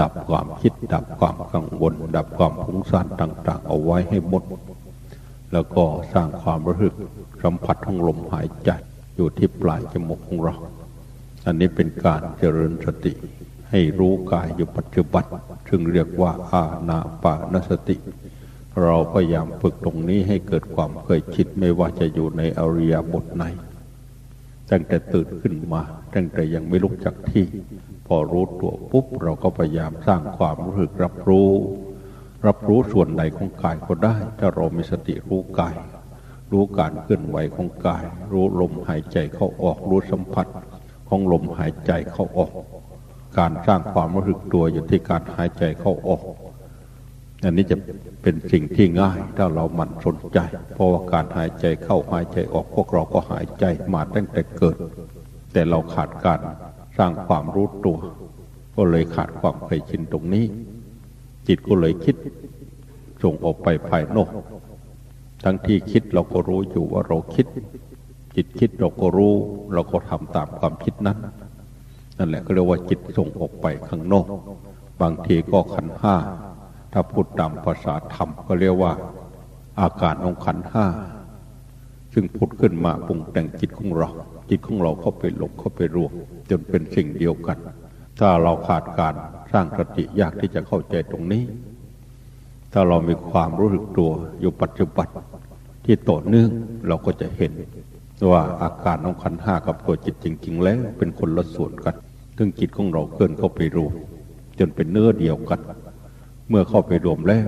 ดับความคิดดับความกังวล ดับความพุ่งซ่านต่าง ๆ เอาไว้ให้หมด แล้วก็สร้างความรู้สึกสัมผัสของลมหายใจอยู่ที่ปลายจมูกของเรา อันนี้เป็นการเจริญสติ ให้รู้กายอยู่ปัจจุบันซึ่งเรียกว่าอาณาปานสติ เราพยายามฝึกตรงนี้ให้เกิดความเคยชิดไม่ว่าจะอยู่ในอริยบทไหน ตั้งแต่ตื่นขึ้นมา ตั้งแต่ยังไม่ลุกจากที่ พอรู้ตัวปุ๊บเราก็พยายามสร้างความรู้สึกรับรู้ รับรู้ส่วนใดของกายก็ได้ ถ้าเรามีสติรู้กาย รู้การเคลื่อนไหวของกาย รู้ลมหายใจเข้าออกรู้สัมผัส ของลมหายใจเข้าออก การสร้างความรู้สึกตัวอยู่ที่การหายใจเข้าออก อันนี้จะเป็นสิ่งที่ง่ายถ้าเราหมั่นสนใจ เพราะว่าการหายใจเข้าหายใจออกพวกเราก็หายใจมาตั้งแต่เกิด แต่เราขาดการสร้างความรู้ตัว ก็เลยขาดความเคยชินตรงนี้ จิตก็เลยคิดส่งออกไปภายนอก ทั้งที่คิดเราก็รู้อยู่ว่าเราคิด จิตคิดเราก็รู้ เราก็ทำตามความคิดนั้นนั่นแหละก็เรียกว่าจิตส่งออกไปข้างนอก บางทีก็ขันห้า ถ้าพูดตามภาษาธรรมก็เรียกว่า อาการองขันห้า ซึ่งพุดขึ้นมาปรุงแต่งจิตของเรา จิตของเราเข้าไปหลงเข้าไปรวมจนเป็นสิ่งเดียวกัน ถ้าเราขาดการสร้างสติยากที่จะเข้าใจตรงนี้ ถ้าเรามีความรู้สึกตัวอยู่ปัจจุบันที่ต่อเนื่องเราก็จะเห็นว่าอาการของขันห้ากับตัวจิตจริง ๆ แล้วเป็นคนละส่วนกันซึ่งจิตของเราเคลื่อนเข้าไปรวมจนเป็นเนื้อเดียวกัน เมื่อเข้าไปรวมแล้ว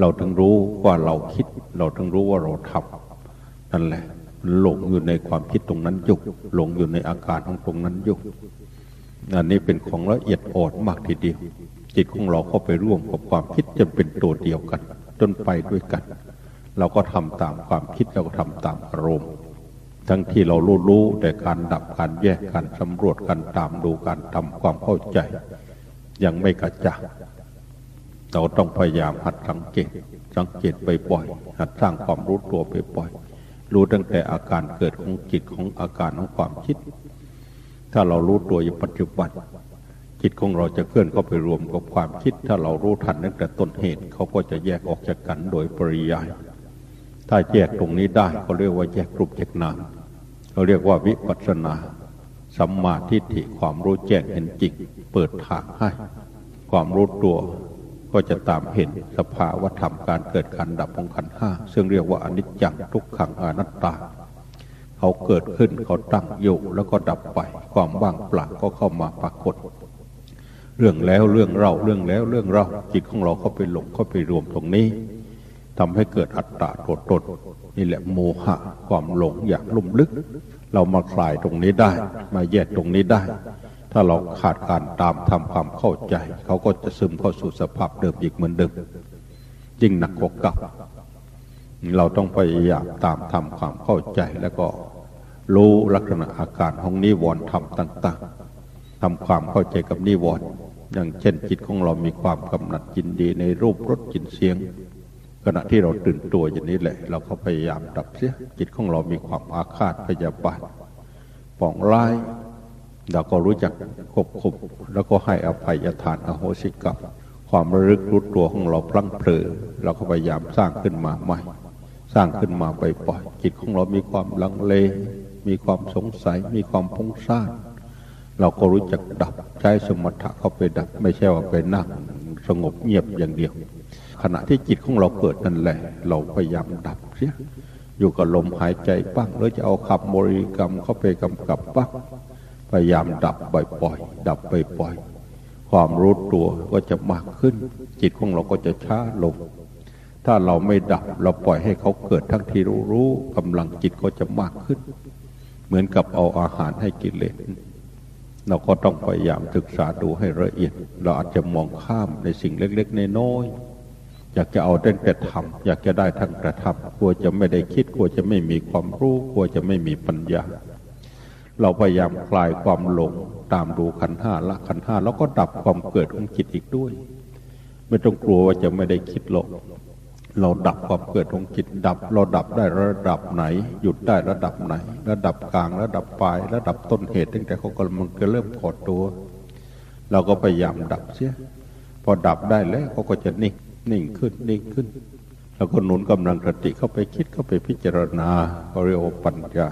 เราถึงรู้ว่าเราคิด เราถึงรู้ว่าเราทำนั่นแหละหลงอยู่ในความคิดตรงนั้นยุกหลงอยู่ในอาการของตรงนั้นยุกอันนี้เป็นของละเอียดอ่อนมากทีเดียว จิตของเราเข้าไปร่วมกับความคิดจนเป็นตัวเดียวกัน จนไปด้วยกัน เราก็ทำตามความคิดเราก็ทำตามอารมณ์ทั้งที่เรารู้รู้แต่การดับการแยกการสำรวจการตามดูการทำความเข้าใจ ยังไม่กระจ่าง เราต้องพยายามหัดสังเกต สังเกตไปบ่อย หัดสร้างความรู้ตัวไปบ่อย รู้ตั้งแต่อาการเกิดของจิตของอาการของความคิด ถ้าเรารู้ตัวอยู่ปัจจุบัน จิตของเราจะเคลื่อนเข้าไปรวมกับความคิด ถ้าเรารู้ทันตั้งแต่ต้นเหตุ เขาก็จะแยกออกจากกันโดยปริยาย ถ้าแยกตรงนี้ได้เขาเรียกว่าแยกรูปแยกนามเขาเรียกว่าวิปัสสนาสัมมาทิฏฐิความรู้แจ้งเห็นจริงเปิดทางให้ ความรู้ตัว ก็จะตามเห็นสภาวธรรมการเกิดการดับของขันห้าซึ่งเรียกว่าอนิจจังทุกขังอนัตตา เขาเกิดขึ้นเขาตั้งอยู่แล้วก็ดับไปความว่างเปล่าก็เข้ามาปรากฏ เรื่องแล้วเรื่องเราเรื่องแล้วเรื่องเราจิตของเราเข้าไปหลงเข้าไปรวมตรงนี้ทำให้เกิดอัตตาตัวตนนี่แหละโมหะความหลงอย่างลุ่มลึก เรามาคลายตรงนี้ได้ มาแยกตรงนี้ได้ ถ้าเราขาดการตามทำความเข้าใจ เขาก็จะซึมเข้าสู่สภาพเดิมอีกเหมือนเดิมยิ่งหนักกว่าเก่าเราต้องพยายามตามทำความเข้าใจแล้วก็รู้ลักษณะอาการของนิวรณ์ธรรมต่างๆทำความเข้าใจกับนิวรณ์อย่างเช่นจิตของเรามีความกำหนัดยินดีในรูปรสกลิ่นเสียง ขณะที่เราตื่นตัวอย่างนี้แหละ เราก็พยายามดับเสียจิตของเรามีความอาฆาตพยาบาทปองร้าย เราก็รู้จักควบคุมแล้วก็ให้อภัยทานอโหสิกรรมความระลึกรู้ตัวของเราพลั้งเผลอเราก็พยายามสร้างขึ้นมาใหม่ สร้างขึ้นมาบ่อยจิตของเรามีความลังเล มีความสงสัย มีความพุ่งสร้างเราก็รู้จักดับใช้สมถะเข้าไปดับ ไม่ใช่ว่าไปนั่งสงบเงียบอย่างเดียว ขณะที่จิตของเราเกิดนั่นแหละ เราพยายามดับเสียอยู่กับลมหายใจบ้างหรือจะเอาคำบริกรรมเข้าไปกำกับบ้าง พยายามดับบ่อยๆดับบ่อยๆความรู้ตัวก็จะมากขึ้น จิตของเราก็จะช้าลง ถ้าเราไม่ดับเราปล่อยให้เขาเกิดทั้งที่รู้รู้กำลังจิตก็จะมากขึ้น เหมือนกับเอาอาหารให้กิเลสเราก็ต้องพยายามศึกษาดูให้ละเอียด เราอาจจะมองข้ามในสิ่งเล็กๆในน้อยอยากจะเอาแต่แต่ทำอยากจะได้ทั้งกระทำกลัวจะไม่ได้คิดกลัวจะไม่มีความรู้กลัวจะไม่มีปัญญา เราพยายามคลายความหลงตามดูขันห้าละขันห้าแล้วก็ดับความเกิดของจิตอีกด้วย ไม่ต้องกลัวว่าจะไม่ได้คิดหรอกเราดับความเกิดของจิตดับ เราดับได้ระดับไหน หยุดได้ระดับไหน ระดับกลางระดับปลาย ระดับต้นเหตุตั้งแต่เขากำลังเริ่มขอดตัว เราก็พยายามดับเสียพอดับได้แล้วเขาก็จะนิ่งนิ่งขึ้นนิ่งขึ้น แล้วก็หนุนกำลังสติเข้าไปคิดเข้าไปพิจารณาเขาเรียกว่าปัญญา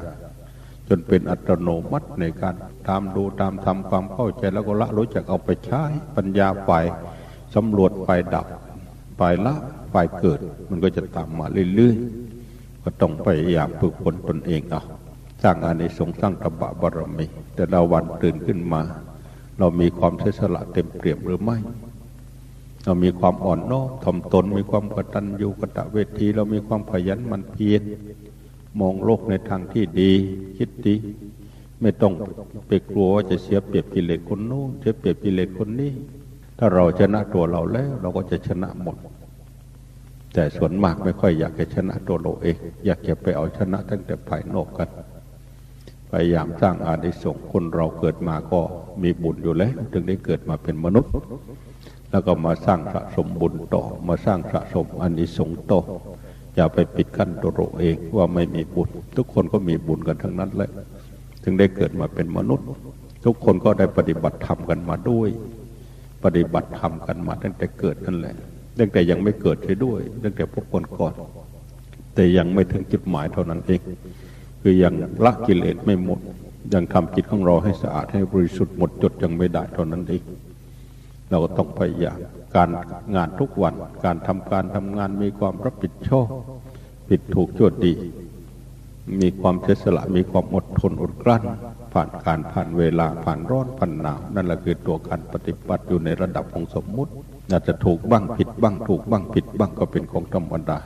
จนเป็นอัตโนมัติในการตามดูตามทำความเข้าใจแล้วก็ละรู้จักเอาไปใช้ปัญญาฝ่ายสำรวจฝ่ายดับฝ่ายละฝ่ายเกิด มันก็จะตามมาเรื่อยๆก็ต้องพยายามฝึกฝนตนเองเอาสร้างอานิสงส์สร้างตบะบารมี แต่เราวันตื่นขึ้นมา เรามีความเสียสละเต็มเปี่ยมหรือไม่ เรามีความอ่อนน้อมถ่อมตนมีความกตัญญูกตเวที เรามีความขยันมันเพียร มองโลกในทางที่ดี คิดดีไม่ต้องไปกลัวว่าจะเสียเปรียบกิเลสคนโน้นเสียเปรียบกิเลสคนนี้ ถ้าเราชนะตัวเราแล้ว เราก็จะชนะหมด แต่ส่วนมากไม่ค่อยอยากจะชนะตัวเราเอง อยากจะไปเอาชนะตั้งแต่ภายนอกกันพยายามสร้างอานิสงส์คนเราเกิดมาก็มีบุญอยู่แล้ว ถึงได้เกิดมาเป็นมนุษย์ แล้วก็มาสร้างสะสมบุญต่อมาสร้างสะสมอานิสงส์ต่อ อย่าไปปิดกั้นตัวเราเองว่าไม่มีบุญ ทุกคนก็มีบุญกันทั้งนั้นแหละถึงได้เกิดมาเป็นมนุษย์ ทุกคนก็ได้ปฏิบัติธรรมกันมาด้วย ปฏิบัติธรรมกันมาตั้งแต่เกิดนั่นแหละตั้งแต่ยังไม่เกิดใช่ด้วยตั้งแต่พวกคนก่อน แต่ยังไม่ถึงจุดหมายเท่านั้นเอง คือยังละกิเลสไม่หมดยังทำจิตของเราให้สะอาดให้บริสุทธิ์หมดจดยังไม่ได้เท่านั้นเอง เราก็ต้องพยายามการงานทุกวัน การทำการทำงานมีความรับผิดชอบผิดถูกชั่วดี มีความเสียสละมีความอดทนอดกลั้น ผ่านการผ่านเวลาผ่านร้อนผ่านหนาว นั่นแหละคือตัวการปฏิบัติอยู่ในระดับของสมมุติอาจจะถูกบ้างผิดบ้างถูกบ้างผิดบ้างก็เป็นของธรรมดา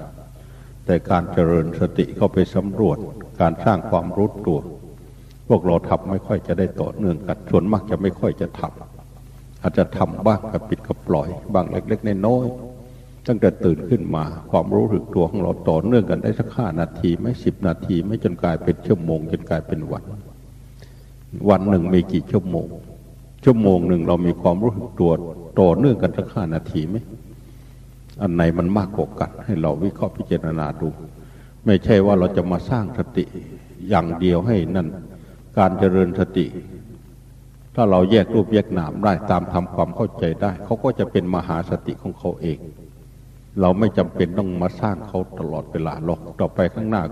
แต่การเจริญสติเข้าไปสำรวจ การสร้างความรู้ตัว พวกเราทำไม่ค่อยจะได้ต่อเนื่องกันส่วนมากจะไม่ค่อยจะทำ อาจจะทำบ้างกับปิดกับปล่อยบางเล็ก ๆน้อยๆตั้งแต่ตื่นขึ้นมา ความรู้สึกตัวของเราต่อเนื่องกันได้สักห้านาที ไม่สิบนาที ไม่จนกลายเป็นชั่วโมง จนกลายเป็นวัน วันหนึ่งมีกี่ชั่วโมง ชั่วโมงหนึ่งเรามีความรู้สึกตัวต่อเนื่องกันสักห้านาทีไหมอันไหนมันมากกว่ากันให้เราวิเคราะห์พิจารณาดู ไม่ใช่ว่าเราจะมาสร้างสติอย่างเดียวให้นั่น การเจริญสติ ถ้าเราแยกรูปแยกนามได้ตามทำความเข้าใจได้ เขาก็จะเป็นมหาสติของเขาเอง เราไม่จำเป็นต้องมาสร้างเขาตลอดเวลาหรอกต่อไปข้างหน้า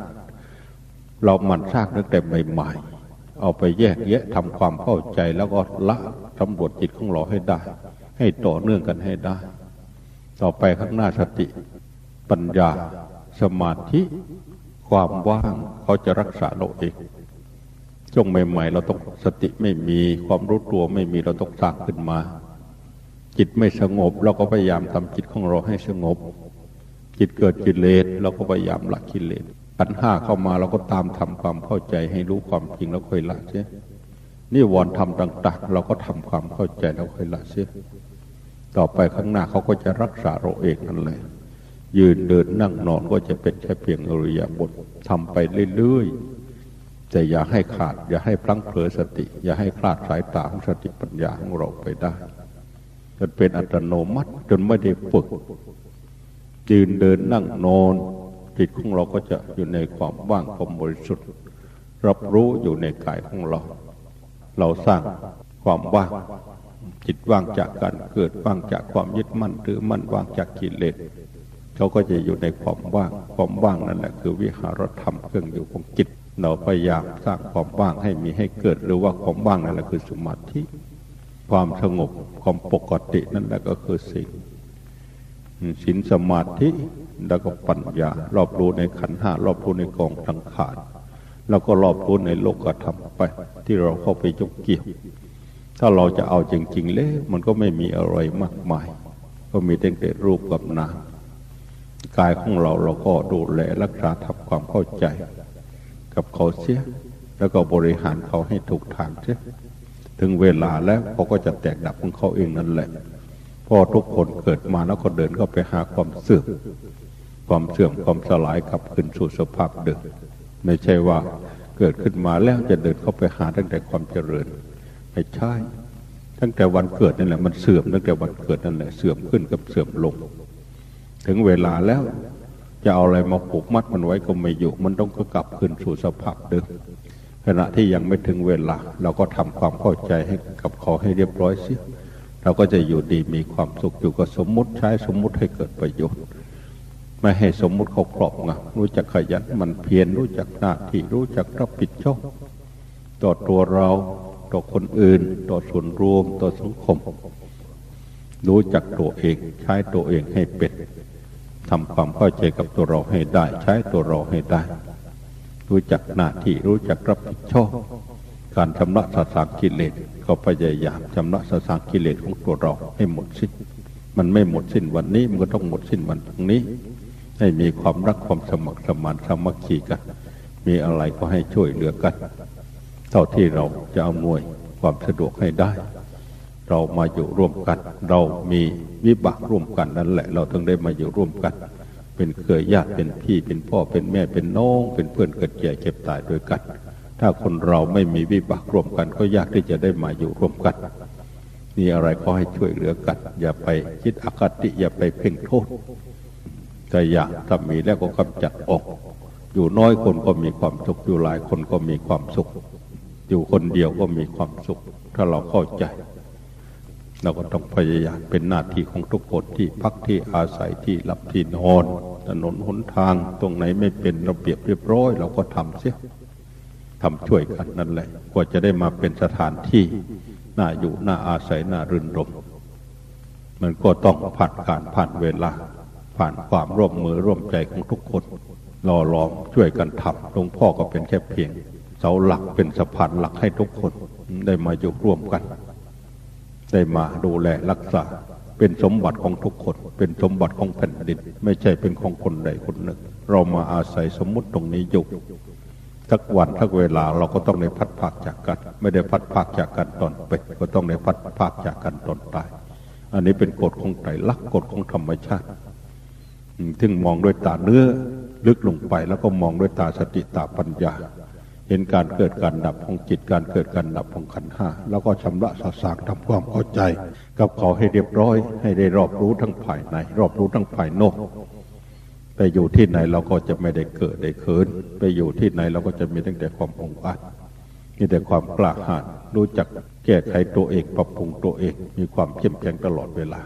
เราหมั่นสร้างตั้งแต่ใหม่ๆเอาไปแยกแยะทำความเข้าใจแล้วก็ละตำรวจจิตของเราให้ได้ ให้ต่อเนื่องกันให้ได้ ต่อไปข้างหน้าสติ ปัญญา สมาธิ ความว่างเขาจะรักษาเราเอง ช่วงใหม่ ๆ เราต้องสติไม่มีความรู้ตัวไม่มีเราต้องสร้างขึ้นมา จิตไม่สงบ เราก็พยายามทำจิตของเราให้สงบ จิตเกิดกิเลสเราก็พยายามละกิเลสปัญหาเข้ามาเราก็ตามทำความเข้าใจให้รู้ความจริงแล้วค่อยละเสียนี่วอนทำต่างๆ เราก็ทำความเข้าใจแล้วค่อยละเสียต่อไปข้างหน้าเขาก็จะรักษาเราเองนั่นแหละยืนเดินนั่งนอนก็จะเป็นแค่เพียงอริยบททำไปเรื่อยๆ แต่อย่าให้ขาด อย่าให้พลั้งเผลอสติ อย่าให้คลาดสายตาของสติปัญญาของเราไปได้จนเป็นอัตโนมัติจนไม่ได้ฝึกยืนเดินนั่งนอนจิตของเราก็จะอยู่ในความว่างความบริสุทธิ์ รับรู้อยู่ในกายของเรา เราสร้างความว่าง จิตว่างจากการเกิดว่างจากความยึดมั่นหรือมั่นว่างจากกิเลสเขาก็จะอยู่ในความว่าง ความว่างนั่นแหละคือวิหารธรรมเครื่องอยู่ของจิต เราพยายามสร้างความว่างให้มีให้เกิดหรือว่าความว่างนั่นแหละคือสมาธิความสงบความปกตินั่นแหละก็คือสิ่งสินสมาธิแล้วก็ปัญญารอบรู้ในขันห้ารอบรู้ในกองทังขานแล้วก็รอบรู้ในโลกธรรมไป ที่เราเข้าไปยกเกี่ยว ถ้าเราจะเอาจริงๆเลยมันก็ไม่มีอะไรมากมาย ก็มีแต่รูปกับนามกายของเราเราก็ดูแลรักษาทำความเข้าใจ กับเขาเสีย แล้วก็บริหารเขาให้ถูกทางเสียถึงเวลาแล้วเขาก็จะแตกดับของเขาเองนั่นแหละพอทุกคนเกิดมาแล้วก็เดินเข้าไปหาความเสื่อมความเสื่อมความสลายกลับขึ้นสู่สภาพเดิมไม่ใช่ว่าเกิดขึ้นมาแล้วจะเดินเข้าไปหาตั้งแต่ความเจริญไม่ใช่ ตั้งแต่วันเกิดนั่นแหละมันเสื่อมตั้งแต่วันเกิดนั่นแหละเสื่อมขึ้นกับเสื่อมลง ถึงเวลาแล้ว จะเอาอะไรมาผูกมัดมันไว้ก็ไม่อยู่ มันต้องก็กลับคืนสู่สภาพเดิมขณะที่ยังไม่ถึงเวลา เราก็ทำความเข้าใจให้กับขาให้เรียบร้อยสิเราก็จะอยู่ดีมีความสุขอยู่กับสมมุติใช้สมมุติให้เกิดประโยชน์ ไม่ให้สมมุติเขาครอบงำรู้จักขยันมันเพียรรู้จักหน้าที่รู้จักรับผิดชอบต่อตัวเราต่อคนอื่น ต่อส่วนรวมต่อสังคม รู้จักตัวเองใช้ตัวเองให้เป็น ทำความเข้าใจกับตัวเราให้ได้ ใช้ตัวเราให้ได้ รู้จักหน้าที่รู้จักรับผิดชอบการชำระสสางกิเลสก็พยายามชำระสสางกิเลสของตัวเราให้หมดสิ้น มันไม่หมดสิ้นวันนี้มันก็ต้องหมดสิ้นวันพรุ่งนี้ ให้มีความรักความสมัครสมานสามัคคีกัน มีอะไรก็ให้ช่วยเหลือกัน เท่าที่เราจะอำนวยความสะดวกให้ได้ เรามาอยู่ร่วมกัน เรามี วิบากร่วมกันนั่นแหละ เราต้องได้มาอยู่ร่วมกัน เป็นเครือญาติเป็นพี่เป็นพ่อเป็นแม่เป็นน้อง เป็นเพื่อนเกิดแก่เจ็บตายด้วยกัน ถ้าคนเราไม่มีวิบากร่วมกันก็ยากที่จะได้มาอยู่ร่วมกันมีอะไรก็ให้ช่วยเหลือกัน อย่าไปคิดอคติอย่าไปเพ่งโทษแต่อยากถ้ามีแล้วก็กำจัดออก อยู่น้อยคนก็มีความสุขอยู่หลายคนก็มีความสุข อยู่คนเดียวก็มีความสุข ถ้าเราเข้าใจ เราก็ต้องพยายามเป็นหน้าที่ของทุกคนที่พักที่อาศัยที่หลับที่นอน ถนนหนทางตรงไหนไม่เป็นระเบียบเรียบร้อย เราก็ทำเสียทำช่วยกันนั่นแหละกว่าจะได้มาเป็นสถานที่น่าอยู่น่าอาศัยน่ารื่นรมมันก็ต้องผ่านการผ่านเวลา ผ่านความร่วมมือร่วมใจของทุกคนรอล้อมช่วยกันทำหลวงพ่อก็เป็นแค่เพียง เสาหลักเป็นสะพานหลักให้ทุกคนได้มาอยู่ร่วมกัน ได้มาดูแลรักษา เป็นสมบัติของทุกคน เป็นสมบัติของแผ่นดิน ไม่ใช่เป็นของคนใดคนหนึ่ง เรามาอาศัยสมมุติตรงนี้อยู่ทักวันทักเวลาเราก็ต้องได้พัดภาคจากกัน ไม่ได้พัดภาคจากกันตอนเป็นก็ต้องได้พัดภาคจากกันตอนตาย อันนี้เป็นกฎของไตรลักษณ์กฎของธรรมชาติถึงมองด้วยตาเนื้อลึกลงไปแล้วก็มองด้วยตาสติตาปัญญา เห็นการเกิดการดับของจิตการเกิดการดับของขันห้าแล้วก็ชำระสาสางทำความเข้าใจ กับเขาให้เรียบร้อย ให้ได้รอบรู้ทั้งภายใน รอบรู้ทั้งภายนอกไปอยู่ที่ไหนเราก็จะไม่ได้เกิดได้เขิน ไปอยู่ที่ไหนเราก็จะมีตั้งแต่ความองอาจมีแต่ความกล้าหาญรู้จักแก้ไขตัวเองปรับปรุงตัวเอง มีความเข้มแข็งตลอดเวลา